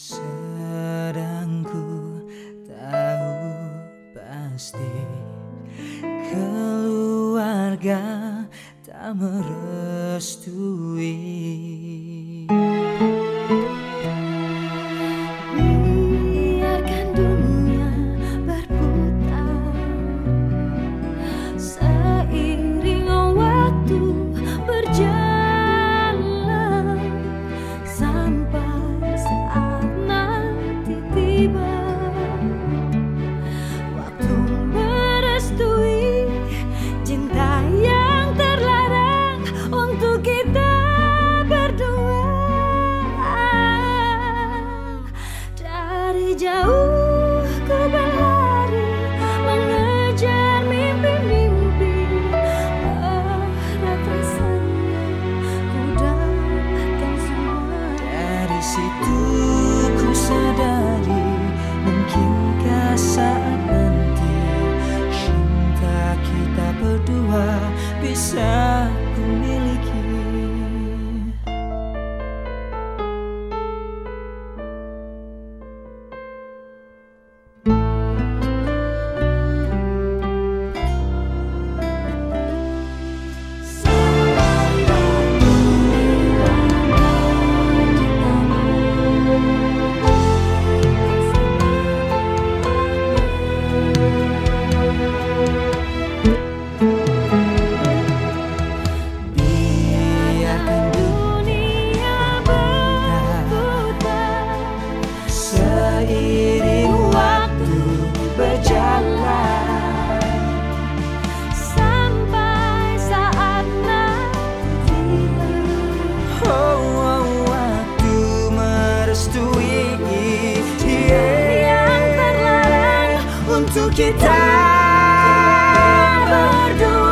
Sedang ku tahu pasti Keluarga tak merestui jauh ku berlari Mengejar mimpi-mimpi. Rasanya ku dapatkan semua Dari situ ku sadari Mungkinkah saat nanti Cinta kita berdua bisa kita berdua